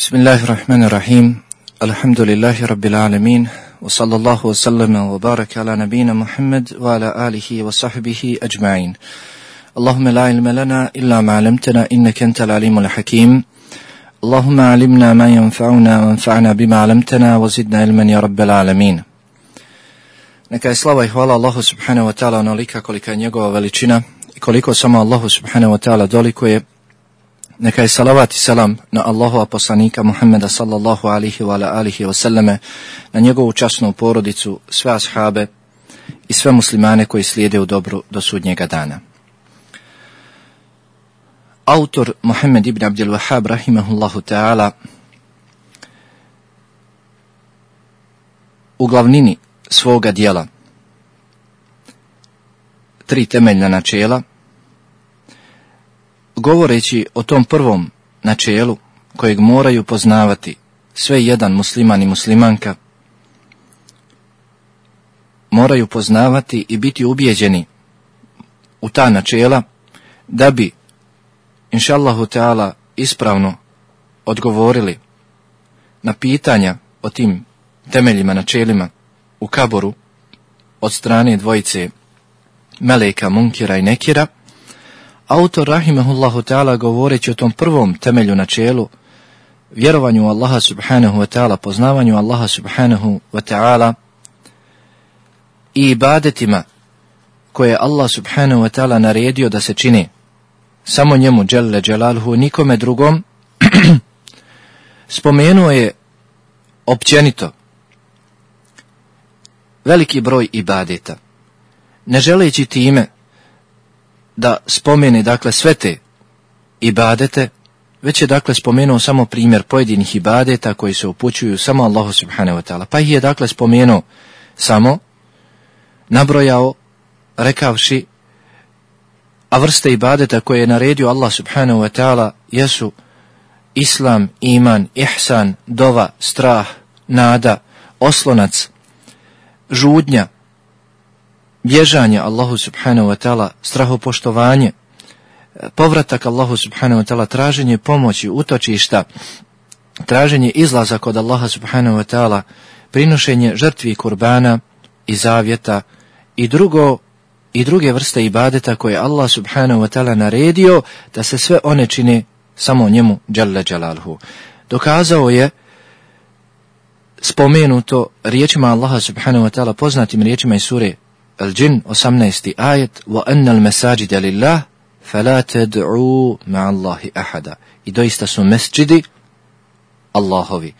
بسم الله الرحمن الرحيم الحمد لله رب العالمين وصلى الله وسلم وبارك على نبينا محمد وعلى آله وصحبه أجمعين اللهم لا علم لنا إلا ما علمتنا إنك أنت العليم الحكيم اللهم علمنا ما ينفعنا وانفعنا بما علمتنا وزدنا علما يا رب العالمين Neka je slava i hvala Allahu subhanahu wa ta'ala onolika kolika je njegova veličina i koliko samo Allahu subhanahu wa ta'ala dolikuje Neka je salavat i salam na Allahova poslanika Muhammeda sallallahu alihi wa alihi wa sallame, na njegovu časnu porodicu, sve ashabe i sve muslimane koji slijede u dobru do sudnjega dana. Autor Muhammed ibn Abdul Wahab rahimahullahu ta'ala u glavnini svoga dijela tri temeljna načela govoreći o tom prvom načelu kojeg moraju poznavati sve jedan musliman i muslimanka, moraju poznavati i biti ubijeđeni u ta načela da bi, inša Allahu Teala, ispravno odgovorili na pitanja o tim temeljima, načelima u kaboru od strane dvojice Meleka, Munkira i Nekira, Autor Rahimahullahu ta'ala govoreći o tom prvom temelju načelu, vjerovanju Allaha subhanahu wa ta'ala, poznavanju Allaha subhanahu wa ta'ala i ibadetima koje Allah subhanahu wa ta'ala naredio da se čini samo njemu dželle dželalhu nikome drugom spomenuo je općenito veliki broj ibadeta ne želeći time da spomene dakle sve te ibadete, već je dakle spomenuo samo primjer pojedinih ibadeta koji se upućuju samo Allahu subhanahu wa ta'ala. Pa ih je dakle spomenuo samo, nabrojao, rekavši, a vrste ibadeta koje je naredio Allah subhanahu wa ta'ala jesu islam, iman, ihsan, dova, strah, nada, oslonac, žudnja, bježanje Allahu subhanahu wa ta'ala, strahopoštovanje, povratak Allahu subhanahu wa ta'ala, traženje pomoći, utočišta, traženje izlaza kod Allaha subhanahu wa ta'ala, prinošenje žrtvi kurbana i zavjeta i drugo i druge vrste ibadeta koje Allah subhanahu wa ta'ala naredio da se sve one čine samo njemu dželle dželalhu. Dokazao je spomenuto riječima Allaha subhanahu wa ta'ala poznatim riječima iz sure Al-Jin 18. ajet وَأَنَّ الْمَسَاجِدَ لِلَّهِ فَلَا تَدْعُوا مَعَ اللَّهِ أَحَدًا I doista su mesčidi Allahovi.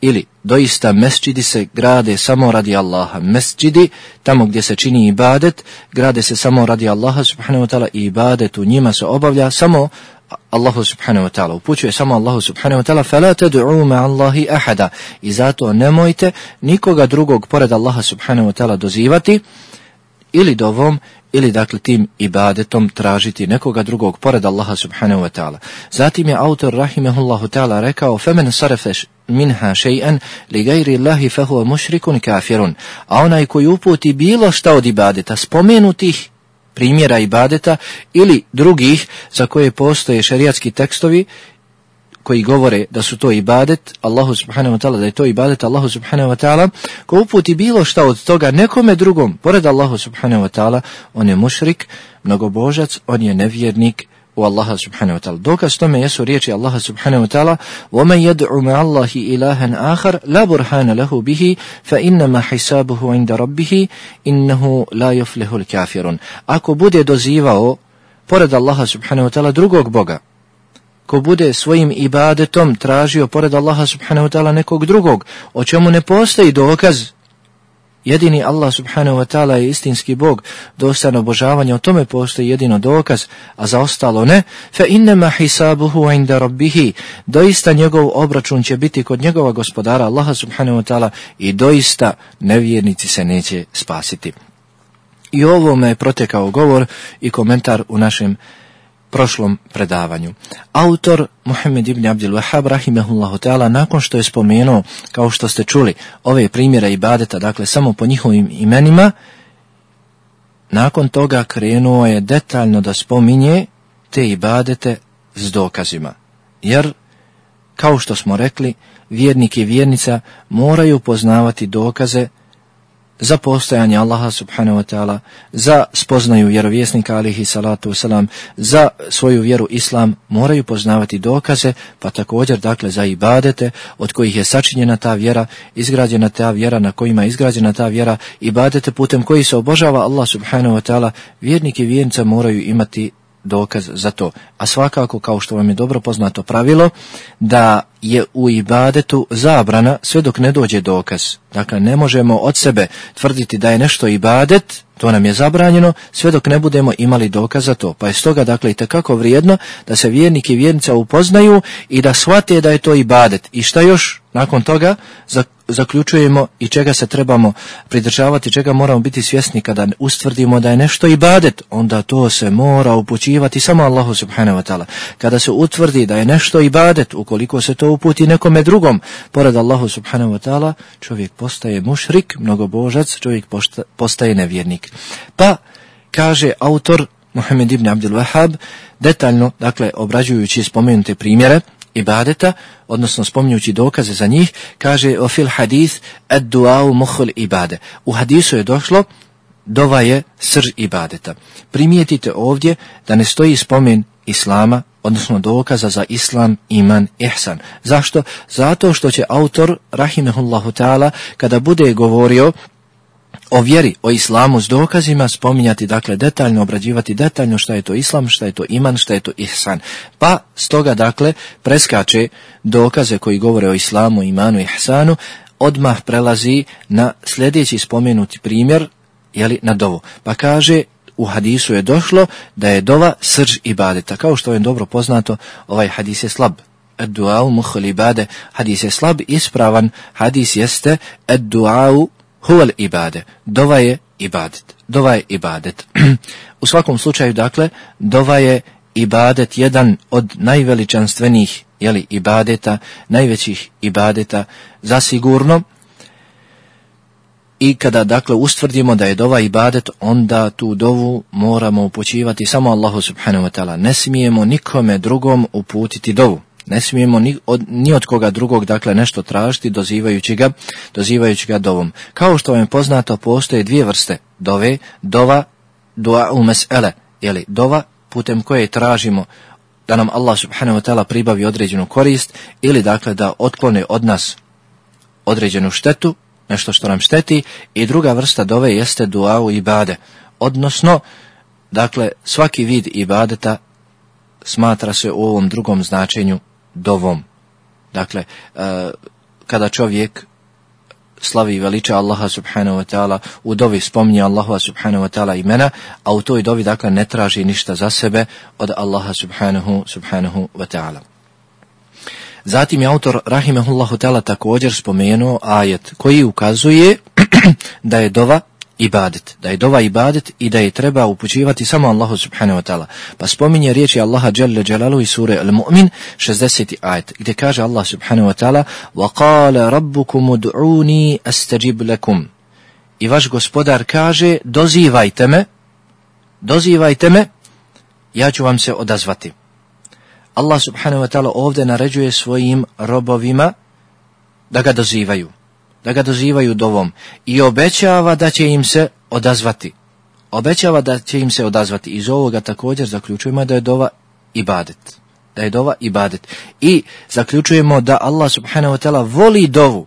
Ili doista mesčidi se grade samo radi Allaha. Mesčidi, tamo gdje se čini ibadet, grade se samo radi Allaha subhanahu wa ta'ala i ibadet u njima se obavlja samo Allahu subhanahu wa ta'ala. Upućuje samo Allahu subhanahu wa ta'ala فَلَا تَدْعُوا مَعَ اللَّهِ أَحَدًا I zato nemojte nikoga drugog pored Allaha subhanahu wa ta'ala dozivati ili dovom ili dakle tim ibadetom tražiti nekoga drugog pored Allaha subhanahu wa ta'ala. Zatim je autor rahimehullahu ta'ala rekao femen sarefeš minha še'an li gajri Allahi fehuva mušrikun kafirun. A onaj koji uputi bilo šta od ibadeta spomenutih primjera ibadeta ili drugih za koje postoje šerijatski tekstovi koji govore da su to ibadet Allahu subhanahu wa ta'ala, da je to ibadet Allahu subhanahu wa ta'ala, ko uputi bilo šta od toga nekome drugom, pored Allahu subhanahu wa ta'ala, on je mušrik, mnogobožac, on je nevjernik u Allaha subhanahu wa ta'ala. Dokaz tome jesu riječi Allaha subhanahu wa ta'ala وَمَنْ يَدْعُ مَا اللَّهِ إِلَهًا آخَرْ لَا بُرْحَانَ لَهُ بِهِ فَإِنَّمَا حِسَابُهُ عِنْدَ رَبِّهِ إِنَّهُ لَا يُفْلِهُ الْكَافِرُونَ Ako bude dozivao pored Allaha subhanahu wa ta'ala drugog Boga, ko bude svojim ibadetom tražio pored Allaha subhanahu wa ta'ala nekog drugog, o čemu ne postoji dokaz, jedini Allah subhanahu wa ta'ala je istinski Bog, dostano obožavanja, o tome postoji jedino dokaz, a za ostalo ne, fe innema hisabuhu inda rabbihi, doista njegov obračun će biti kod njegova gospodara Allaha subhanahu wa ta'ala i doista nevjernici se neće spasiti. I ovome je protekao govor i komentar u našem prošlom predavanju. Autor Muhammed ibn Abdul Wahab rahimehullahu ta'ala nakon što je spomenuo, kao što ste čuli, ove primjere ibadeta, dakle samo po njihovim imenima, nakon toga krenuo je detaljno da spominje te ibadete s dokazima. Jer kao što smo rekli, vjernik i vjernica moraju poznavati dokaze za postojanje Allaha subhanahu wa ta'ala, za spoznaju vjerovjesnika alihi salatu wasalam, za svoju vjeru islam, moraju poznavati dokaze, pa također dakle za ibadete od kojih je sačinjena ta vjera, izgrađena ta vjera, na kojima je izgrađena ta vjera, ibadete putem koji se obožava Allah subhanahu wa ta'ala, vjernik i vjernica moraju imati dokaz za to. A svakako, kao što vam je dobro poznato pravilo, da je u ibadetu zabrana sve dok ne dođe dokaz. Dakle, ne možemo od sebe tvrditi da je nešto ibadet, to nam je zabranjeno, sve dok ne budemo imali dokaz za to. Pa je stoga, dakle, i takako vrijedno da se vjernik i vjernica upoznaju i da shvate da je to ibadet. I šta još nakon toga zaključujemo i čega se trebamo pridržavati, čega moramo biti svjesni kada ustvrdimo da je nešto ibadet, onda to se mora upućivati samo Allahu subhanahu wa ta'ala. Kada se utvrdi da je nešto ibadet, ukoliko se to uputi nekome drugom, pored Allahu subhanahu wa ta'ala, čovjek postaje mušrik, mnogobožac, čovjek postaje nevjernik. Pa, kaže autor Muhammed ibn Abdul Wahab, detaljno, dakle, obrađujući spomenute primjere, ibadeta, odnosno spominjući dokaze za njih, kaže o fil hadis ad duau muhul ibade. U hadisu je došlo dova je srž ibadeta. Primijetite ovdje da ne stoji spomen islama, odnosno dokaza za islam, iman, ihsan. Zašto? Zato što će autor, rahimehullahu ta'ala, kada bude govorio o vjeri, o islamu s dokazima spominjati, dakle detaljno, obrađivati detaljno šta je to islam, šta je to iman, šta je to ihsan. Pa stoga dakle preskače dokaze koji govore o islamu, imanu i ihsanu, odmah prelazi na sljedeći spomenuti primjer, jeli, na dovu. Pa kaže, u hadisu je došlo da je dova srž ibadeta. Kao što je dobro poznato, ovaj hadis je slab. Ad-du'au muhul ibade, hadis je slab, ispravan, hadis jeste ad-du'au huval ibade. Dova je ibadet. Dova je ibadet. U svakom slučaju, dakle, dova je ibadet jedan od najveličanstvenih jeli, ibadeta, najvećih ibadeta, zasigurno. I kada, dakle, ustvrdimo da je dova ibadet, onda tu dovu moramo upućivati samo Allahu subhanahu wa ta'ala. Ne smijemo nikome drugom uputiti dovu. Ne smijemo ni od, ni od koga drugog dakle nešto tražiti dozivajući ga, dozivajući ga dovom. Kao što vam je poznato, postoje dvije vrste. Dove, dova, dua u mesele, jeli, dova putem koje tražimo da nam Allah subhanahu wa ta'ala pribavi određenu korist ili dakle da otklone od nas određenu štetu, nešto što nam šteti. I druga vrsta dove jeste dua u ibade, odnosno dakle svaki vid ibadeta smatra se u ovom drugom značenju dovom. Dakle, e, kada čovjek slavi veliča Allaha subhanahu wa ta'ala, u dovi spominje Allaha subhanahu wa ta'ala imena, a u toj dovi dakle ne traži ništa za sebe od Allaha subhanahu, subhanahu wa ta'ala. Zatim je autor Rahimahullahu ta'ala također spomenuo ajet koji ukazuje da je dova ibadet, da je dova ibadet i da je treba upućivati samo Allahu subhanahu wa ta'ala. Pa spominje riječi Allaha Jalla Jalalu i sure Al-Mu'min 60. ajet, gdje kaže Allah subhanahu wa ta'ala وَقَالَ رَبُّكُمُ دُعُونِي أَسْتَجِبْ لَكُمْ I vaš gospodar kaže, dozivajte me, dozivajte me, ja ću vam se odazvati. Allah subhanahu wa ta'ala ovdje naređuje svojim robovima da ga dozivaju da ga dozivaju dovom i obećava da će im se odazvati. Obećava da će im se odazvati. Iz ovoga također zaključujemo da je dova ibadet. Da je dova ibadet. I zaključujemo da Allah subhanahu wa ta'ala voli dovu.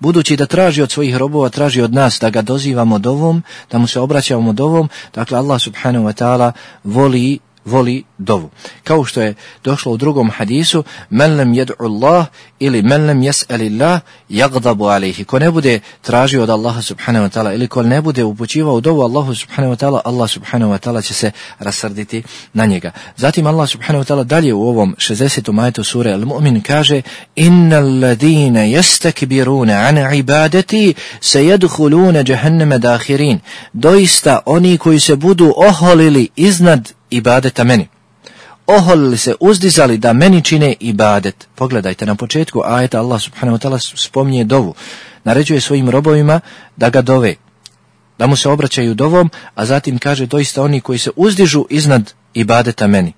Budući da traži od svojih robova, traži od nas da ga dozivamo dovom, da mu se obraćamo dovom, dakle Allah subhanahu wa ta'ala voli voli dovu. Kao što je došlo u drugom hadisu, men lem jed'u Allah ili men lem jes'alillah jagdabu alihi. Ko ne bude tražio od Allaha subhanahu wa ta'ala ili ko ne bude upućivao dovu Allahu subhanahu wa ta'ala, Allah subhanahu wa ta'ala će se rasrditi na njega. Zatim Allah subhanahu wa ta'ala dalje u ovom 60. majetu sure Al-Mu'min kaže Innal ladine jestekbirune an ibadeti se jedhulune jahanneme dahirin. Doista oni koji se budu oholili iznad ibadeta meni. Oholili se, uzdizali da meni čine ibadet. Pogledajte, na početku ajeta Allah subhanahu wa ta'ala spominje dovu. Naređuje svojim robovima da ga dove, da mu se obraćaju dovom, a zatim kaže doista oni koji se uzdižu iznad ibadeta meni.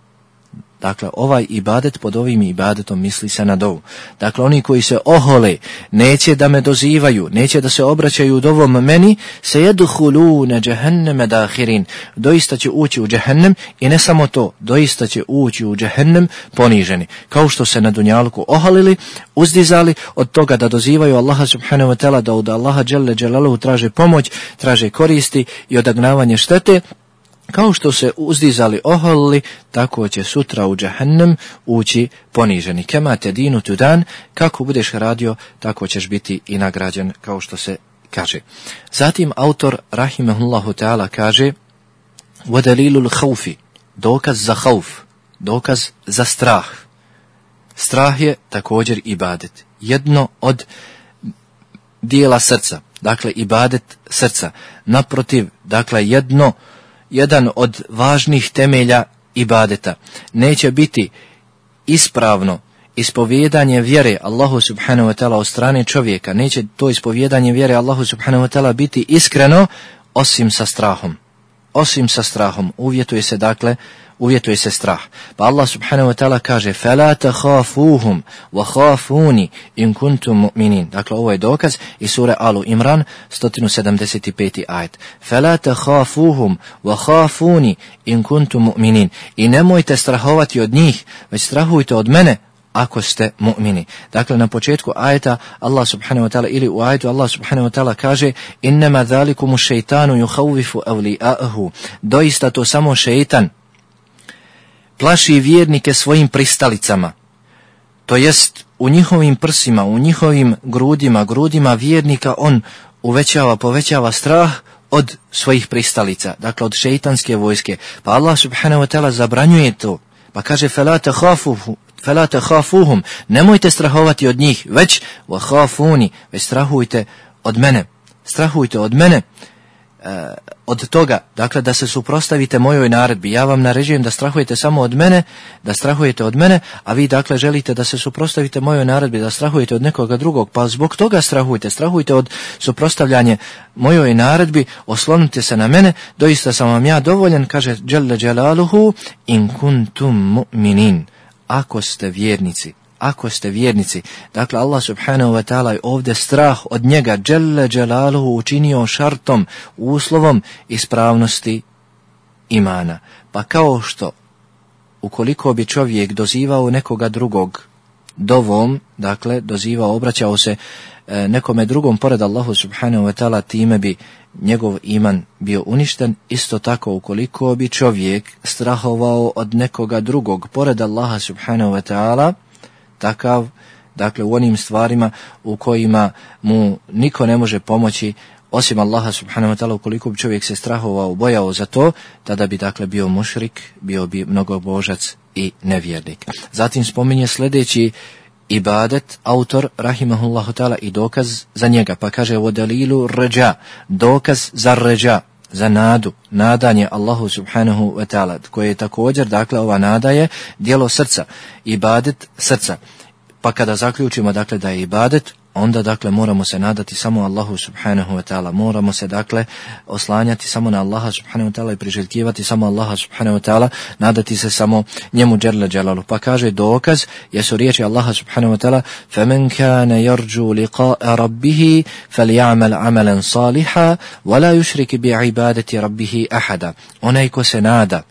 Dakle, ovaj ibadet pod ovim ibadetom misli se na dovu. Dakle, oni koji se ohole, neće da me dozivaju, neće da se obraćaju dovom meni, se jedu na džehenneme dahirin. Doista će ući u džehennem i ne samo to, doista će ući u džehennem poniženi. Kao što se na Dunjalku ohalili, uzdizali od toga da dozivaju Allaha subhanahu wa ta'ala da od Allaha dželle traže pomoć, traže koristi i odagnavanje štete, kao što se uzdizali oholili, tako će sutra u džahennem ući poniženi. Kema te dinu tu dan, kako budeš radio, tako ćeš biti i nagrađen, kao što se kaže. Zatim autor Rahimahullahu Teala kaže Vodalilul haufi, dokaz za hauf, dokaz za strah. Strah je također ibadet. Jedno od dijela srca, dakle ibadet srca. Naprotiv, dakle jedno jedan od važnih temelja ibadeta. Neće biti ispravno ispovjedanje vjere Allahu subhanahu wa ta'ala od strane čovjeka. Neće to ispovjedanje vjere Allahu subhanahu wa ta'ala biti iskreno osim sa strahom. Osim sa strahom. Uvjetuje se dakle uvjetuje se strah. Pa Allah subhanahu wa ta'ala kaže فَلَا تَخَافُوهُمْ وَخَافُونِ إِن كُنْتُمْ مُؤْمِنِينَ Dakle, ovo je dokaz iz sure Alu Imran, 175. ajet. فَلَا تَخَافُوهُمْ وَخَافُونِ إِن كُنْتُمْ مُؤْمِنِينَ I nemojte strahovati od njih, već strahujte od mene, ako ste mu'mini. Dakle, na početku ajeta Allah subhanahu wa ta'ala ili u ajetu Allah subhanahu wa ta'ala kaže innema zalikumu šeitanu yuhavifu avli'ahu. Doista to samo šeitan plaši vjernike svojim pristalicama, to jest u njihovim prsima, u njihovim grudima, grudima vjernika on uvećava, povećava strah od svojih pristalica, dakle od šeitanske vojske. Pa Allah subhanahu wa ta'ala zabranjuje to, pa kaže felate hafuhu, felate hafuhum, nemojte strahovati od njih, već wa hafuni, već strahujte od mene, strahujte od mene, od toga, dakle da se suprostavite mojoj naredbi. Ja vam naređujem da strahujete samo od mene, da strahujete od mene, a vi dakle želite da se suprostavite mojoj naredbi, da strahujete od nekoga drugog, pa zbog toga strahujte, strahujte od suprostavljanje mojoj naredbi, oslonite se na mene, doista sam vam ja dovoljan, kaže Đelle Đelaluhu, in kuntum mu'minin, ako ste vjernici ako ste vjernici. Dakle, Allah subhanahu wa ta'ala je ovdje strah od njega, dželle dželaluhu, učinio šartom, uslovom ispravnosti imana. Pa kao što, ukoliko bi čovjek dozivao nekoga drugog dovom, dakle, dozivao, obraćao se e, nekome drugom pored Allahu subhanahu wa ta'ala, time bi njegov iman bio uništen, isto tako ukoliko bi čovjek strahovao od nekoga drugog pored Allaha subhanahu wa ta'ala, takav, dakle u onim stvarima u kojima mu niko ne može pomoći osim Allaha subhanahu wa ta'ala ukoliko bi čovjek se strahovao, bojao za to, tada bi dakle bio mušrik, bio bi mnogobožac i nevjernik. Zatim spominje sljedeći ibadet, autor rahimahullahu ta'ala i dokaz za njega, pa kaže o dalilu ređa, dokaz za ređa, za nadu, nadanje Allahu subhanahu wa ta'ala, koje je također, dakle, ova nada je dijelo srca, ibadet srca. Pa kada zaključimo, dakle, da je ibadet, onda dakle moramo se nadati samo Allahu subhanahu wa ta'ala, moramo se dakle oslanjati samo na Allaha subhanahu wa ta'ala i priželjkivati samo Allaha subhanahu wa ta'ala, nadati se samo njemu džerle dželalu. Pa kaže dokaz, jesu riječi Allaha subhanahu wa ta'ala, فَمَنْ كَانَ يَرْجُوا لِقَاءَ رَبِّهِ فَلْيَعْمَلْ عَمَلًا صَالِحًا وَلَا يُشْرِكِ بِعِبَادَةِ رَبِّهِ أَحَدًا Onaj ko se nada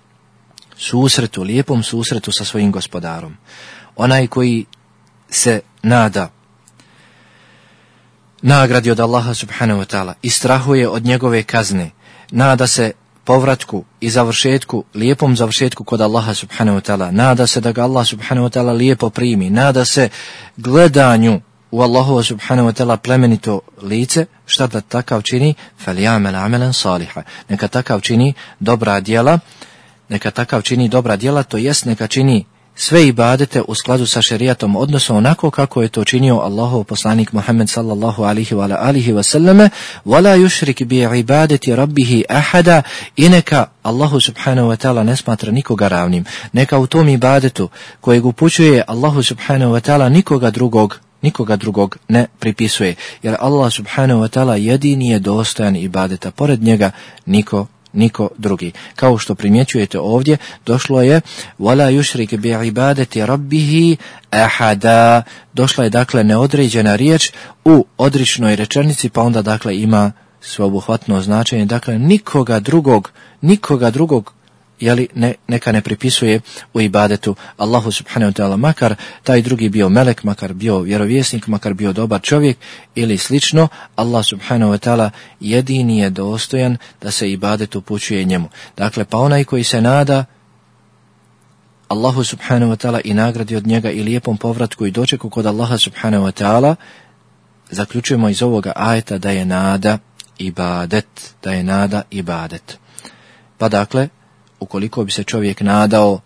susretu, lijepom susretu sa svojim gospodarom, onaj koji se nada nagradi od Allaha subhanahu wa ta'ala i strahuje od njegove kazne, nada se povratku i završetku, lijepom završetku kod Allaha subhanahu wa ta'ala, nada se da ga Allah subhanahu wa ta'ala lijepo primi, nada se gledanju u Allahu subhanahu wa ta'ala plemenito lice, šta da takav čini? Falijamel amelen saliha. Neka takav čini dobra djela, neka takav čini dobra djela, to jest neka čini sve ibadete u skladu sa šerijatom, odnosno onako kako je to činio Allahov poslanik Muhammed sallallahu alihi wa alihi wa sallame, yushrik bi ibadeti rabbihi ahada i neka Allahu subhanahu wa ta'ala ne smatra nikoga ravnim. Neka u tom ibadetu kojeg upućuje Allahu subhanahu wa ta'ala nikoga drugog nikoga drugog ne pripisuje, jer Allah subhanahu wa ta'ala jedini je dostojan ibadeta, pored njega niko niko drugi. Kao što primjećujete ovdje, došlo je wala yushrik bi ibadati rabbihi ahada. Došla je dakle neodređena riječ u odričnoj rečenici, pa onda dakle ima sveobuhvatno značenje. Dakle, nikoga drugog, nikoga drugog jeli, ne, neka ne pripisuje u ibadetu Allahu subhanahu wa ta'ala, makar taj drugi bio melek, makar bio vjerovjesnik, makar bio dobar čovjek ili slično, Allah subhanahu wa ta'ala jedini je dostojan da se ibadet upućuje njemu. Dakle, pa onaj koji se nada Allahu subhanahu wa ta'ala i nagradi od njega i lijepom povratku i dočeku kod Allaha subhanahu wa ta'ala, zaključujemo iz ovoga ajeta da je nada ibadet, da je nada ibadet. Pa dakle, ukoliko bi se čovjek nadao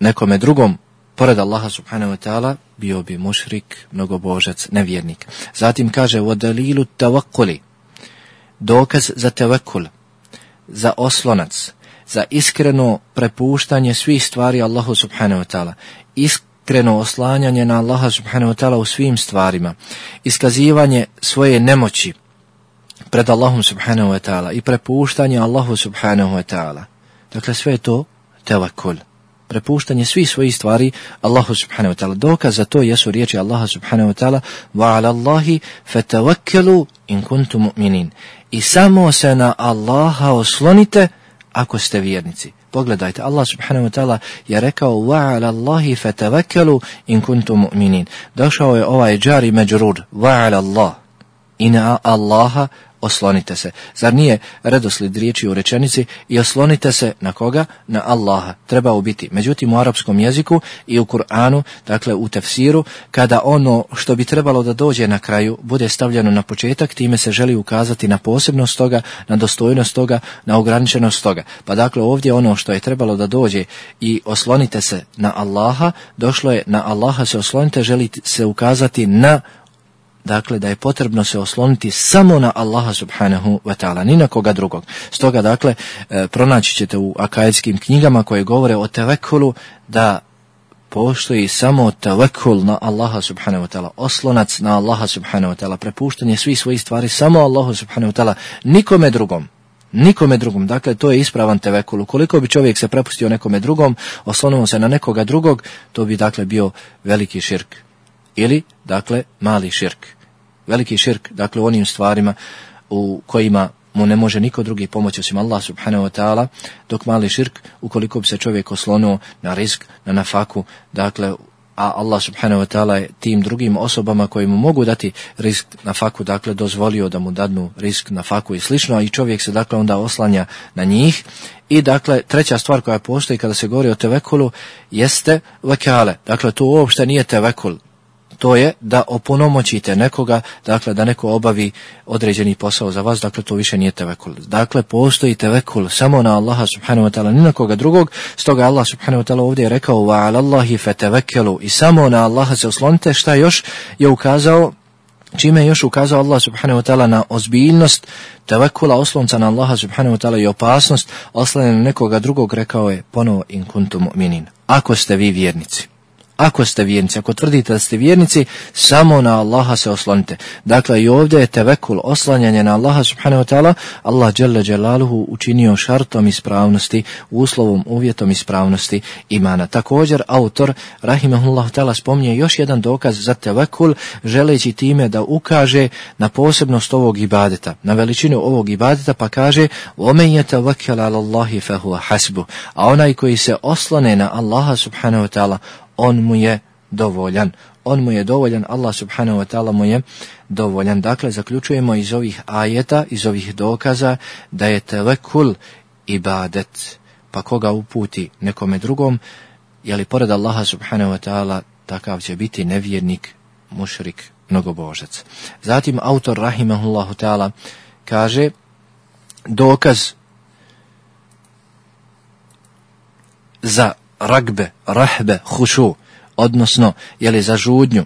nekome drugom, pored Allaha subhanahu wa ta'ala, bio bi mušrik, mnogobožac, nevjernik. Zatim kaže, o dalilu tavakuli, dokaz za tavakul, za oslonac, za iskreno prepuštanje svih stvari Allahu subhanahu wa ta'ala, iskreno oslanjanje na Allaha subhanahu wa ta'ala u svim stvarima, iskazivanje svoje nemoći, pred Allahom subhanahu wa ta'ala i prepuštanje Allahu subhanahu wa ta'ala. Dakle, sve je to tevakul. Prepuštanje svih svojih stvari Allahu subhanahu wa ta'ala. Dokaz za to jesu riječi Allaha subhanahu wa ta'ala ala Allahi fetavakkelu in kuntu mu'minin. I samo se na Allaha oslonite ako ste vjernici. Pogledajte, Allah subhanahu wa ta'ala je rekao ala Allahi fetavakkelu in kuntu mu'minin. Došao je ovaj džari wa ala Allah i na Allaha oslonite se. Zar nije redosled riječi u rečenici i oslonite se na koga? Na Allaha. Treba biti. Međutim, u arapskom jeziku i u Kur'anu, dakle u tefsiru, kada ono što bi trebalo da dođe na kraju bude stavljeno na početak, time se želi ukazati na posebnost toga, na dostojnost toga, na ograničenost toga. Pa dakle ovdje ono što je trebalo da dođe i oslonite se na Allaha, došlo je na Allaha se oslonite, želi se ukazati na dakle da je potrebno se osloniti samo na Allaha subhanahu wa ta'ala, ni na koga drugog. Stoga dakle e, pronaći ćete u akajetskim knjigama koje govore o tevekulu da postoji samo tevekul na Allaha subhanahu wa ta'ala, oslonac na Allaha subhanahu wa ta'ala, prepuštanje svih svojih stvari samo Allahu subhanahu wa ta'ala, nikome drugom. Nikome drugom. Dakle, to je ispravan tevekul. Ukoliko bi čovjek se prepustio nekome drugom, oslonuo se na nekoga drugog, to bi dakle bio veliki širk ili, dakle, mali širk. Veliki širk, dakle, u onim stvarima u kojima mu ne može niko drugi pomoći osim Allah subhanahu wa ta'ala, dok mali širk, ukoliko bi se čovjek oslonuo na risk, na nafaku, dakle, a Allah subhanahu wa ta'ala je tim drugim osobama koji mu mogu dati risk na faku, dakle dozvolio da mu dadnu risk na faku i slično, a i čovjek se dakle onda oslanja na njih. I dakle, treća stvar koja postoji kada se govori o tevekulu jeste vekale. Dakle, to uopšte nije tevekul to je da oponomoćite nekoga, dakle da neko obavi određeni posao za vas, dakle to više nije tevekul. Dakle, postoji tevekul samo na Allaha subhanahu wa ta'ala, ni na koga drugog, stoga Allah subhanahu wa ta'ala ovdje je rekao Allahi fetevekelu i samo na Allaha se oslonite, šta još je ukazao čime je još ukazao Allah subhanahu wa ta'ala na ozbiljnost tevekula oslonca na Allaha subhanahu wa ta'ala i opasnost oslanja na nekoga drugog rekao je ponovo in kuntum mu'minin. Ako ste vi vjernici. Ako ste vjernici, ako tvrdite da ste vjernici, samo na Allaha se oslonite. Dakle, i ovdje je tevekul, oslanjanje na Allaha subhanahu wa ta'ala, Allah dželle dželaluhu učinio šartom ispravnosti, uslovom, uvjetom ispravnosti imana. Također, autor, rahimahullahu ta'ala, spomnije još jedan dokaz za tevekul, želeći time da ukaže na posebnost ovog ibadeta, na veličinu ovog ibadeta, pa kaže, omen je tevekel ala Allahi hasbu. A onaj koji se oslone na Allaha subhanahu wa ta'ala, on mu je dovoljan. On mu je dovoljan, Allah subhanahu wa ta'ala mu je dovoljan. Dakle, zaključujemo iz ovih ajeta, iz ovih dokaza, da je telekul ibadet. Pa koga uputi nekome drugom, li pored Allaha subhanahu wa ta'ala takav će biti nevjernik, mušrik, mnogobožac. Zatim autor rahimahullahu ta'ala kaže dokaz za ragbe, rahbe, hušu, odnosno, jeli za žudnju,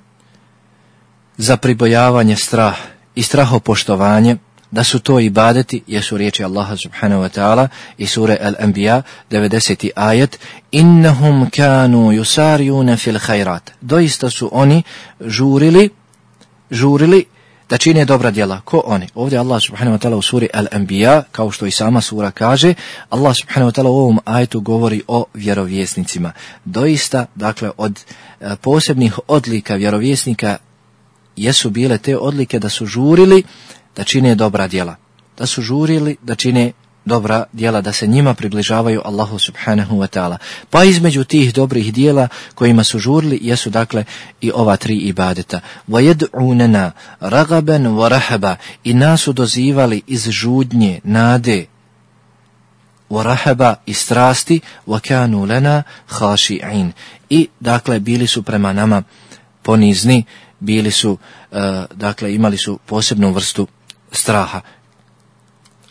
za pribojavanje strah i strahopoštovanje, da su to ibadeti, jesu riječi Allaha subhanahu wa ta'ala i sure Al-Anbiya 90. ajet innahum kanu yusariuna fil khairat doista su oni žurili žurili da čine dobra djela. Ko oni? Ovdje Allah subhanahu wa ta'ala u suri Al-Anbiya, kao što i sama sura kaže, Allah subhanahu wa ta'ala u ovom ajtu govori o vjerovjesnicima. Doista, dakle, od e, posebnih odlika vjerovjesnika jesu bile te odlike da su žurili da čine dobra djela. Da su žurili da čine dobra djela, da se njima približavaju Allahu subhanahu wa ta'ala. Pa između tih dobrih djela kojima su žurili jesu dakle i ova tri ibadeta. وَيَدْعُونَنَا رَغَبًا وَرَحَبًا I nas su dozivali iz žudnje, nade, ورهبا i strasti وَكَانُوا لَنَا خَاشِعِينَ I dakle bili su prema nama ponizni, bili su, uh, dakle imali su posebnu vrstu straha.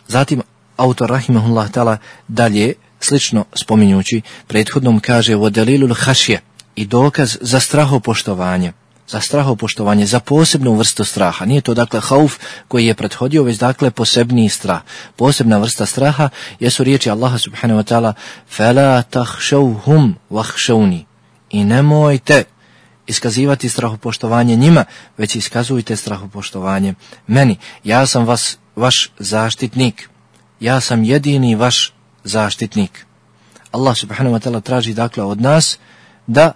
Zatim autor rahimahullah tala dalje, slično spominjući, prethodnom kaže o delilul hašje i dokaz za strahopoštovanje za strahopoštovanje, za posebnu vrstu straha. Nije to dakle hauf koji je prethodio, već dakle posebni strah. Posebna vrsta straha jesu riječi Allaha subhanahu wa ta'ala فَلَا تَحْشَوْهُمْ وَحْشَوْنِ I nemojte iskazivati strahopoštovanje njima, već iskazujte strahopoštovanje meni. Ja sam vas, vaš zaštitnik ja sam jedini vaš zaštitnik. Allah subhanahu wa ta'ala traži dakle od nas da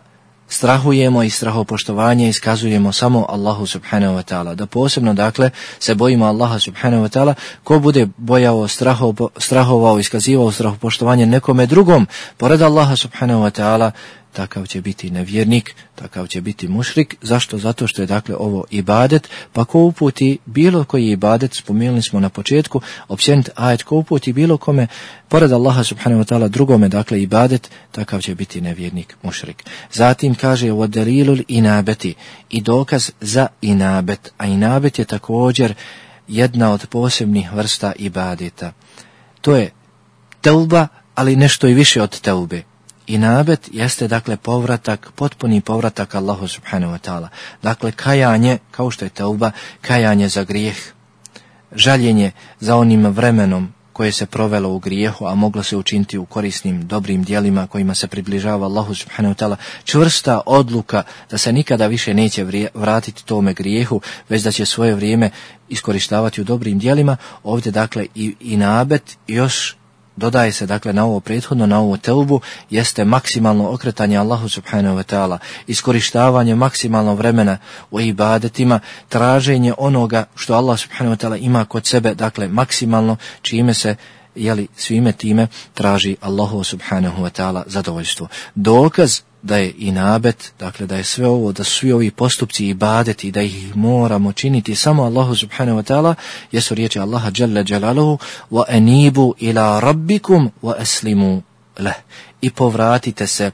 strahujemo i strahopoštovanje iskazujemo samo Allahu subhanahu wa ta'ala. Da posebno dakle se bojimo Allaha subhanahu wa ta'ala ko bude bojao, straho, strahovao, iskazivao strahopoštovanje nekome drugom, pored Allaha subhanahu wa ta'ala, takav će biti nevjernik, takav će biti mušrik. Zašto? Zato što je dakle ovo ibadet, pa ko uputi bilo koji ibadet, spomenuli smo na početku, općenit ajet, ko uputi bilo kome, pored Allaha subhanahu wa ta'ala drugome, dakle ibadet, takav će biti nevjernik, mušrik. Zatim kaže o delilul inabeti i dokaz za inabet, a inabet je također jedna od posebnih vrsta ibadeta. To je telba, ali nešto i više od telbe. I nabet jeste dakle povratak, potpuni povratak Allahu subhanahu wa ta'ala. Dakle, kajanje, kao što je teuba, kajanje za grijeh, žaljenje za onim vremenom koje se provelo u grijehu, a moglo se učiniti u korisnim, dobrim dijelima kojima se približava Allahu subhanahu ta'ala, čvrsta odluka da se nikada više neće vratiti tome grijehu, već da će svoje vrijeme iskorištavati u dobrim dijelima, ovdje dakle i, i nabet još dodaje se dakle na ovo prethodno, na ovu teubu, jeste maksimalno okretanje Allahu subhanahu wa ta'ala, iskorištavanje maksimalno vremena u ibadetima, traženje onoga što Allah subhanahu wa ta'ala ima kod sebe, dakle maksimalno čime se jeli, svime time traži Allahu subhanahu wa ta'ala zadovoljstvo. Dokaz da je i nabet, dakle da je sve ovo, da su ovi postupci i badeti, da ih moramo činiti samo Allahu subhanahu wa ta'ala, jesu riječi Allaha jalla jalaluhu, wa anibu ila rabbikum wa aslimu leh. I povratite se,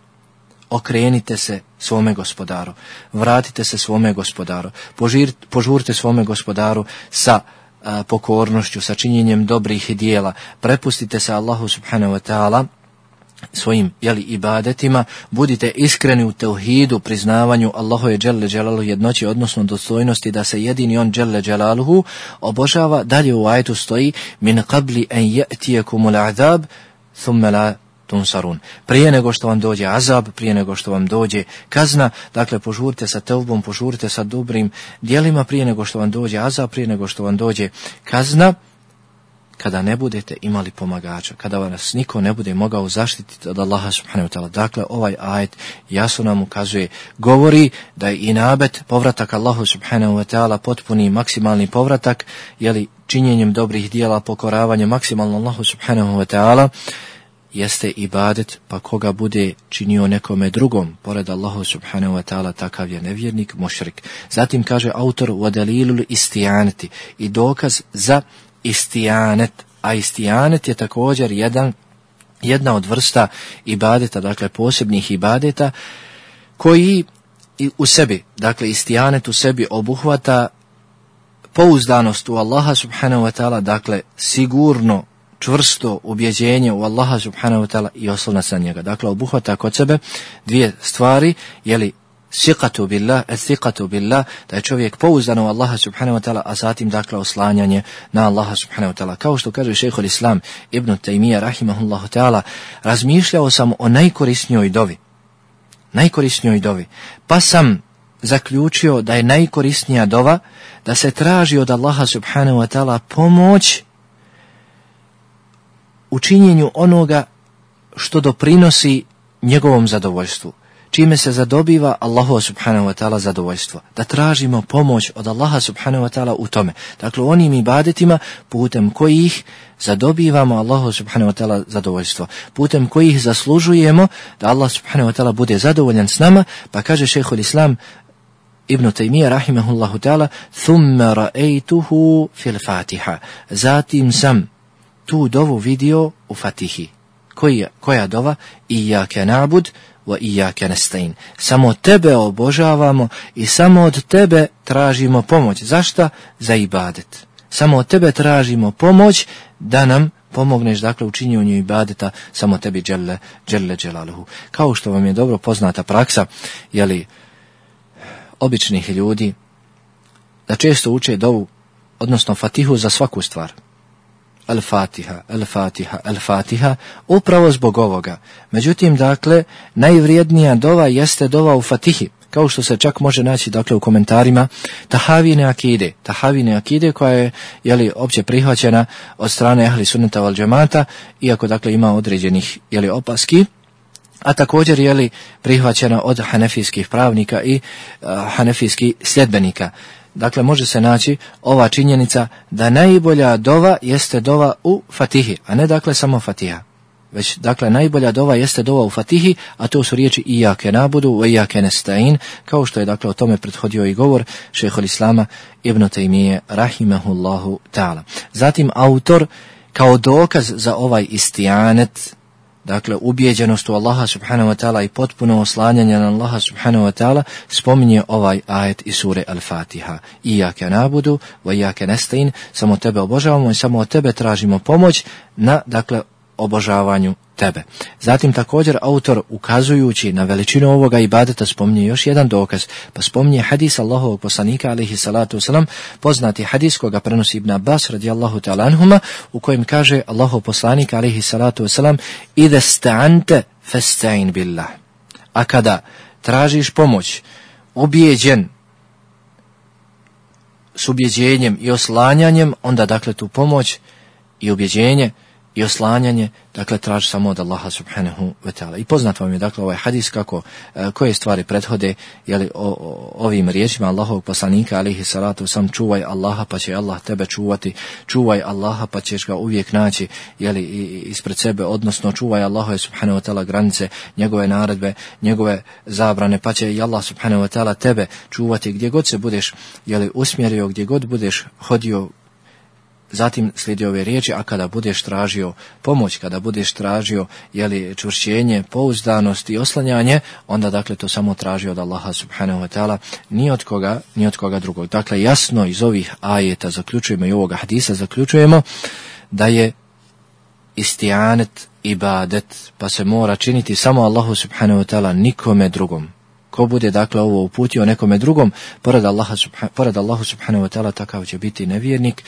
okrenite se svome gospodaru, vratite se svome gospodaru, Požir, požurite svome gospodaru sa pokornošću, sa činjenjem dobrih dijela, prepustite se Allahu subhanahu wa ta'ala, svojim jeli, ibadetima, budite iskreni u teuhidu, priznavanju Allahu je dželle dželalu jednoći, odnosno dostojnosti da se jedini on dželle dželaluhu obožava. Dalje u ajetu stoji min qabli en je'tijekumul azab thumme la tunsarun. Prije nego što vam dođe azab, prije nego što vam dođe kazna, dakle požurite sa teubom, požurite sa dobrim dijelima, prije nego što vam dođe azab, prije nego što vam dođe kazna, kada ne budete imali pomagača, kada vas niko ne bude mogao zaštititi od Allaha subhanahu wa ta'ala. Dakle, ovaj ajet jasno nam ukazuje, govori da je inabet, povratak Allahu subhanahu wa ta'ala, potpuni maksimalni povratak, jeli činjenjem dobrih dijela, pokoravanje maksimalno Allahu subhanahu wa ta'ala, jeste ibadet, pa koga bude činio nekome drugom, pored Allahu subhanahu wa ta'ala, takav je nevjernik, mušrik. Zatim kaže autor, u adalilul istijaneti i dokaz za istijanet, a istijanet je također jedan, jedna od vrsta ibadeta, dakle posebnih ibadeta, koji u sebi, dakle istijanet u sebi obuhvata pouzdanost u Allaha subhanahu wa ta'ala, dakle sigurno čvrsto ubjeđenje u Allaha subhanahu wa ta'ala i oslona sa njega. Dakle, obuhvata kod sebe dvije stvari, jeli siqatu billah, ethiqatu billah, da je čovjek pouzdan u Allaha subhanahu wa ta'ala, a zatim dakle oslanjanje na Allaha subhanahu wa ta'ala. Kao što kaže šehhul Islam ibn Taymiyyah rahimahullahu ta'ala, razmišljao sam o najkorisnijoj dovi, najkorisnijoj dovi, pa sam zaključio da je najkorisnija dova da se traži od Allaha subhanahu wa ta'ala pomoć u činjenju onoga što doprinosi njegovom zadovoljstvu čime se zadobiva Allahu subhanahu wa ta'ala zadovoljstvo. Da tražimo pomoć od Allaha subhanahu wa ta'ala u tome. Dakle, onim ibadetima putem kojih zadobivamo Allahu subhanahu wa ta'ala zadovoljstvo. Putem kojih zaslužujemo da Allah subhanahu wa ta'ala bude zadovoljan s nama, pa kaže šehhul Islam Ibn Taymiyyah rahimahullahu ta'ala thumma ra'aytuhu fil Fatiha. Zatim sam tu dovu vidio u Fatihi. Koja, koja dova? Iyaka na'bud wa iyyaka nasta'in. Samo tebe obožavamo i samo od tebe tražimo pomoć. Zašta? Za ibadet. Samo od tebe tražimo pomoć da nam pomogneš dakle u činjenju ibadeta samo tebi dželle dželle dželaluhu. Kao što vam je dobro poznata praksa, jeli običnih ljudi da često uče dovu, odnosno fatihu za svaku stvar. Al-Fatiha, Al-Fatiha, Al-Fatiha, upravo zbog ovoga. Međutim, dakle, najvrijednija dova jeste dova u Fatihi, kao što se čak može naći dakle u komentarima Tahavine akide, Tahavine akide koja je jeli, opće prihvaćena od strane Ahli Sunnata wal Džemata, iako dakle ima određenih jeli, opaski, a također je li prihvaćena od hanefijskih pravnika i uh, hanefijskih sljedbenika. Dakle, može se naći ova činjenica da najbolja dova jeste dova u Fatihi, a ne dakle samo Fatiha. Već, dakle, najbolja dova jeste dova u Fatihi, a to su riječi Iyake nabudu, Iyake nestain, kao što je, dakle, o tome prethodio i govor šehol Islama ibn Taymiye, rahimahullahu ta'ala. Zatim, autor, kao dokaz za ovaj istijanet, dakle ubjeđenost u Allaha subhanahu wa ta'ala i potpuno oslanjanje na Allaha subhanahu wa ta'ala spominje ovaj ajet iz sure Al-Fatiha. Iyake nabudu wa iyake nestayin, samo tebe obožavamo i samo od tebe tražimo pomoć na dakle obožavanju tebe. Zatim također autor ukazujući na veličinu ovoga ibadeta spominje još jedan dokaz, pa spominje hadis Allahovog poslanika alaihi salatu wasalam, poznati hadis koga prenosi Ibn Abbas radijallahu ta'ala u kojem kaže Allahov poslanik alaihi salatu wasalam, ide sta'ante festa'in billah. A kada tražiš pomoć, ubijeđen s ubjeđenjem i oslanjanjem, onda dakle tu pomoć i ubjeđenje i oslanjanje, dakle, traži samo od Allaha subhanahu wa ta'ala. I poznat vam je, dakle, ovaj hadis kako, e, koje stvari prethode, jeli, o, o, ovim riječima Allahovog poslanika, alihi salatu, sam čuvaj Allaha, pa će Allah tebe čuvati, čuvaj Allaha, pa ćeš ga uvijek naći, jeli, ispred sebe, odnosno čuvaj Allaha subhanahu wa ta'ala granice, njegove naredbe, njegove zabrane, pa će i Allah subhanahu wa ta'ala tebe čuvati gdje god se budeš, jeli, usmjerio, gdje god budeš hodio, Zatim slijedi ove riječi, a kada budeš tražio pomoć, kada budeš tražio jeli, čvršćenje, pouzdanost i oslanjanje, onda dakle to samo traži od Allaha subhanahu wa ta'ala, ni od koga, ni od koga drugog. Dakle, jasno iz ovih ajeta zaključujemo i ovoga hadisa zaključujemo da je istijanet ibadet, pa se mora činiti samo Allahu subhanahu wa ta'ala, nikome drugom. Ko bude dakle ovo uputio nekome drugom, pored Allaha, pored Allahu subhanahu wa ta'ala, takav će biti nevjernik,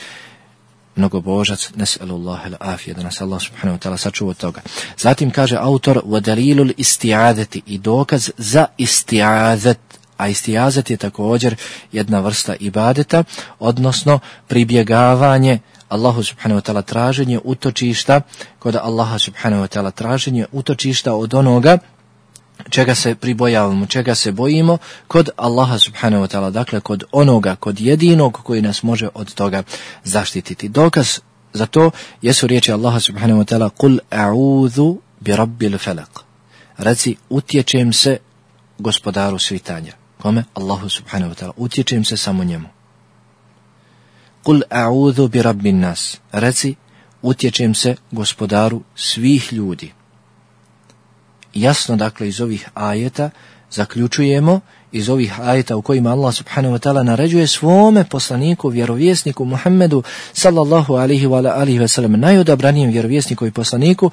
mnogobožac, nesalullah il afije, da nas Allah subhanahu wa ta'ala sačuva toga. Zatim kaže autor, dalilul istijadeti i dokaz za istijadet, a istijazet je također jedna vrsta ibadeta, odnosno pribjegavanje Allahu subhanahu wa ta'ala traženje utočišta, kod Allaha subhanahu wa ta'ala traženje utočišta od onoga čega se pribojavamo, čega se bojimo kod Allaha subhanahu wa ta'ala, dakle kod onoga, kod jedinog koji nas može od toga zaštititi. Dokaz za to jesu riječi Allaha subhanahu wa ta'ala Kul a'udhu bi rabbil. Reci, utječem se gospodaru svitanja. Kome? Allahu subhanahu wa ta'ala. Utječem se samo njemu. Kul a'udhu bi rabbin nas. Reci, utječem se gospodaru svih ljudi jasno dakle iz ovih ajeta zaključujemo iz ovih ajeta u kojima Allah subhanahu wa ta'ala naređuje svome poslaniku, vjerovjesniku Muhammedu sallallahu alihi wa alihi wa sallam, najodabranijem vjerovjesniku i poslaniku,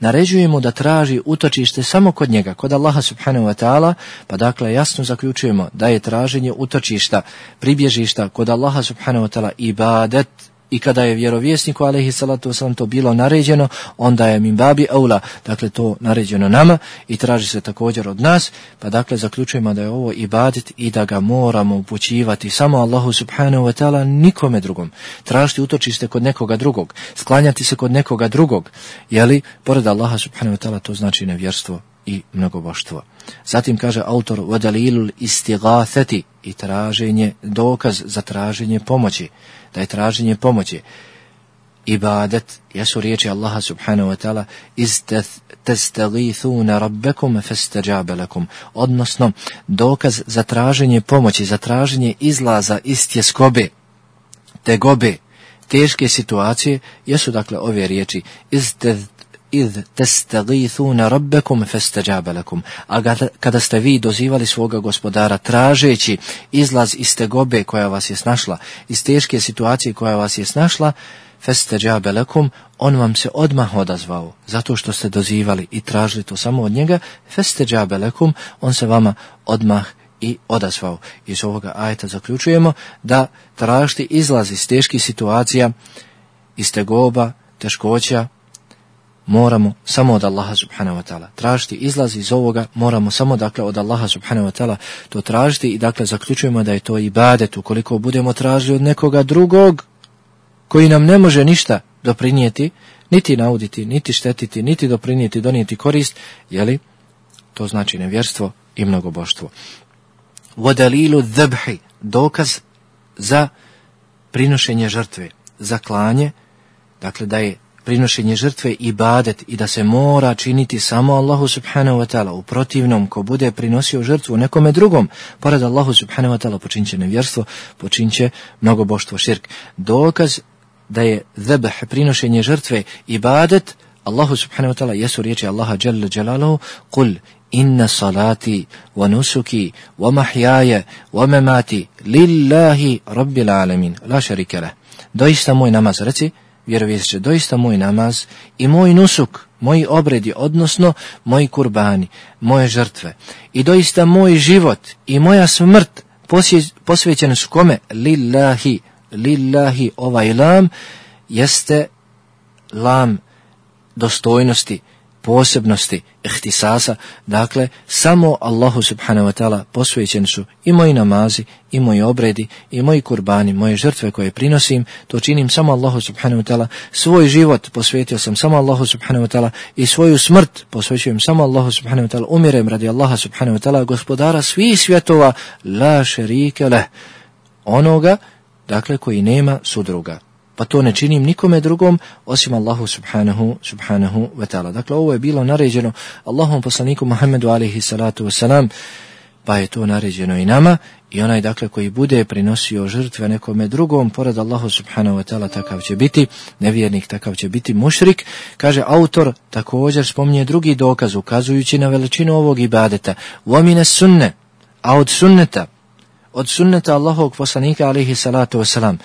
naređujemo da traži utočište samo kod njega, kod Allaha subhanahu wa ta'ala, pa dakle jasno zaključujemo da je traženje utočišta, pribježišta kod Allaha subhanahu wa ta'ala ibadet, i kada je vjerovjesniku alaihi salatu wasalam to bilo naređeno, onda je min babi aula, dakle to naređeno nama i traži se također od nas, pa dakle zaključujemo da je ovo ibadet i da ga moramo upućivati samo Allahu subhanahu wa ta'ala nikome drugom. Tražiti utočište kod nekoga drugog, sklanjati se kod nekoga drugog, jeli, pored Allaha subhanahu wa ta'ala to znači nevjerstvo i mnogoboštvo. Zatim kaže autor wadalilul istigathati i traženje, dokaz za traženje pomoći, da je traženje pomoći ibadet, jesu riječi Allaha subhanahu wa ta'ala iz testagithuna rabbekum festajabe lakum, odnosno dokaz za traženje pomoći, za traženje izlaza iz tjeskobe, tegobe, teške situacije, jesu dakle ove riječi iz id testagithuna rabbekum festajabe lakum. A kada ste vi dozivali svoga gospodara tražeći izlaz iz tegobe koja vas je snašla, iz teške situacije koja vas je snašla, festajabe lakum, on vam se odmah odazvao, zato što ste dozivali i tražili to samo od njega, festajabe lakum, on se vama odmah i odazvao. Iz ovoga ajeta zaključujemo da tražiti izlaz iz teških situacija, iz tegoba, teškoća, moramo samo od Allaha subhanahu wa ta'ala. Tražiti izlaz iz ovoga moramo samo dakle od Allaha subhanahu wa ta'ala to tražiti i dakle zaključujemo da je to ibadet ukoliko budemo tražili od nekoga drugog koji nam ne može ništa doprinijeti, niti nauditi, niti štetiti, niti doprinijeti, donijeti korist, jeli? To znači nevjerstvo i mnogoboštvo. Vodalilu dhebhi, dokaz za prinošenje žrtve, za klanje, dakle da je prinošenje žrtve i badet i da se mora činiti samo Allahu subhanahu wa ta'ala. U protivnom, ko bude prinosio žrtvu nekome drugom, pored Allahu subhanahu wa ta'ala počinće nevjerstvo, počinće mnogoboštvo širk. Dokaz da je zebh prinošenje žrtve i badet, Allahu subhanahu wa ta'ala jesu riječi Allaha jalla jalaluhu, kul inna salati wa nusuki wa mahjaje wa memati lillahi rabbil alamin, la šarike leh. Doista moj namaz, reci, vjerovjesće, doista moj namaz i moj nusuk, moji obredi, odnosno moji kurbani, moje žrtve. I doista moj život i moja smrt posvećene su kome? Lillahi, lillahi, ovaj lam jeste lam dostojnosti, posebnosti, ihtisasa, dakle, samo Allahu subhanahu wa ta'ala posvećen su i moji namazi, i moji obredi, i moji kurbani, moje žrtve koje prinosim, to činim samo Allahu subhanahu wa ta'ala, svoj život posvetio sam samo Allahu subhanahu wa ta'ala i svoju smrt posvećujem samo Allahu subhanahu wa ta'ala, umirem radi Allaha subhanahu wa ta'ala, gospodara svih svjetova, la šerike leh, onoga, dakle, koji nema sudruga pa to ne činim nikome drugom osim Allahu subhanahu, subhanahu wa ta'ala. Dakle, ovo je bilo naređeno Allahom poslaniku Muhammedu alihi salatu wasalam, pa je to naređeno i nama i onaj dakle koji bude prinosio žrtve nekome drugom, pored Allahu subhanahu wa ta'ala takav će biti, nevjernik takav će biti mušrik, kaže autor također spominje drugi dokaz ukazujući na veličinu ovog ibadeta, uomine sunne, a od sunneta, od sunneta Allahovog poslanika alihi salatu wasalam,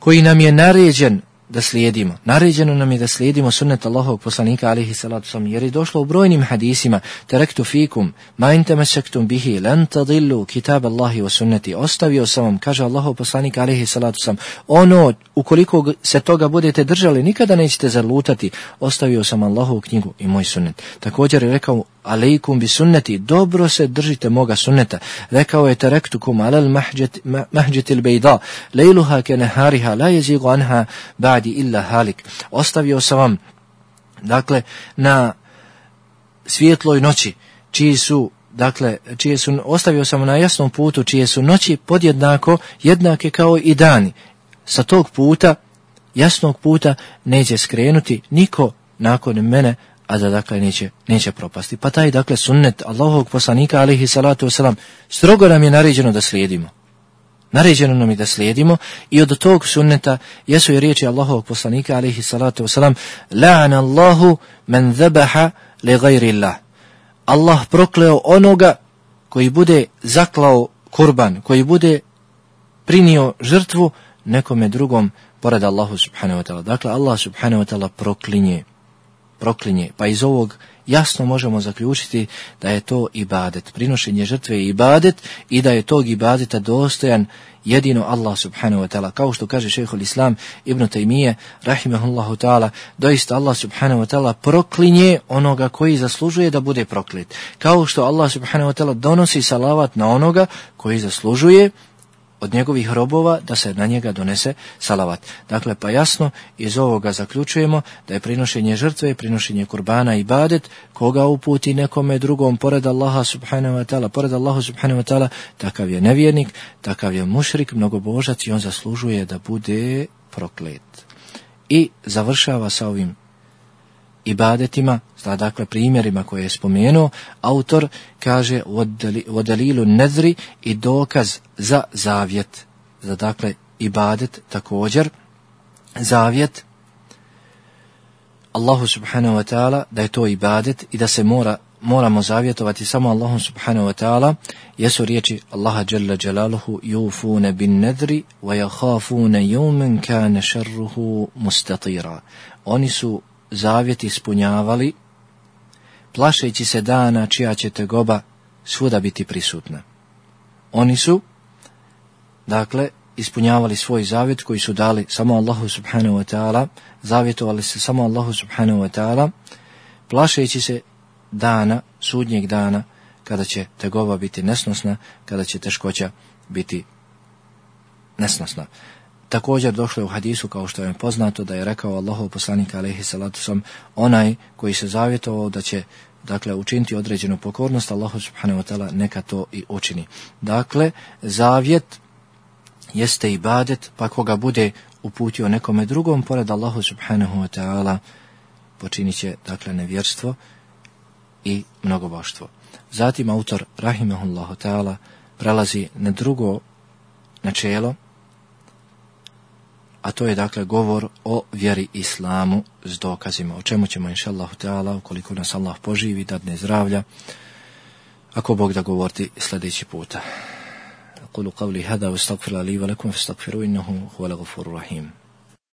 koji nam je naređen da slijedimo. Naređeno nam je da slijedimo sunnet Allahovog poslanika alihi salatu sam, jer je došlo u brojnim hadisima, terektu fikum, ma intemešektum bihi, lan tadillu kitab Allahi wa sunneti, ostavio sam vam, kaže Allahov poslanik alihi salatu sam, ono, ukoliko se toga budete držali, nikada nećete zalutati, ostavio sam Allahovu knjigu i moj sunnet. Također je rekao, alejkum bi sunneti, dobro se držite moga sunneta. Rekao je terektukum alal mahđetil bejda, lejluha ke nehariha, la jezigu anha ba'di illa halik. Ostavio sam vam, dakle, na svijetloj noći, čiji su dakle, čije su, ostavio sam na jasnom putu, čije su noći podjednako jednake kao i dani. Sa tog puta, jasnog puta, neće skrenuti niko nakon mene, a da dakle neće, neće propasti. Pa taj dakle sunnet Allahovog poslanika alihi salatu wasalam strogo nam je naređeno da slijedimo. Naređeno nam je da slijedimo i od tog sunneta jesu i riječi Allahovog poslanika alihi salatu wasalam La'an Allahu men zabaha li gajri Allah. Prokleo onoga koji bude zaklao kurban, koji bude prinio žrtvu nekome drugom pored Allahu subhanahu wa ta'ala. Dakle, Allah subhanahu wa ta'ala proklinje proklinje. Pa iz ovog jasno možemo zaključiti da je to ibadet. Prinošenje žrtve je ibadet i da je tog ibadeta dostojan jedino Allah subhanahu wa ta'ala. Kao što kaže šehhul Islam ibn Taymiye, rahimahullahu ta'ala, doista Allah subhanahu wa ta'ala proklinje onoga koji zaslužuje da bude proklet. Kao što Allah subhanahu wa ta'ala donosi salavat na onoga koji zaslužuje od njegovih robova da se na njega donese salavat. Dakle, pa jasno iz ovoga zaključujemo da je prinošenje žrtve, prinošenje kurbana i badet, koga uputi nekome drugom pored Allaha subhanahu wa ta'ala, pored Allaha subhanahu wa ta'ala, takav je nevjernik, takav je mušrik, mnogobožac i on zaslužuje da bude proklet. I završava sa ovim ibadetima, dakle primjerima koje je spomenuo, autor kaže o dalilu nedri i dokaz za zavjet, za dakle ibadet također, zavjet Allahu subhanahu wa ta'ala da je to ibadet i da se mora moramo zavjetovati samo Allahu subhanahu wa ta'ala. Jesu riječi Allaha jalla jalaluhu yufune bin nedri wa yakhafune yawman kana sharruhu mustatira oni su zavjet ispunjavali, plašeći se dana čija će tegoba svuda biti prisutna. Oni su, dakle, ispunjavali svoj zavjet koji su dali samo Allahu subhanahu wa ta'ala, zavjetovali se samo Allahu subhanahu wa ta'ala, plašeći se dana, sudnjeg dana, kada će tegoba biti nesnosna, kada će teškoća biti nesnosna. Također došlo je u hadisu kao što je poznato da je rekao Allahov poslanik alejhi salatu onaj koji se zavjetovao da će dakle učiniti određenu pokornost Allahu subhanahu wa taala neka to i učini. Dakle zavjet jeste ibadet pa koga bude uputio nekome drugom pored Allahu subhanahu wa ta'ala počinit će dakle nevjerstvo i mnogoboštvo. Zatim autor rahimahullahu ta'ala prelazi na drugo načelo a to je dakle govor o vjeri islamu s dokazima, o čemu ćemo inša Allah ta'ala, ukoliko nas Allah poživi, dadne zdravlja, ako Bog da govoriti sljedeći puta. قولوا قولي هذا واستغفر لي ولكم فاستغفروا إنه هو الغفور الرحيم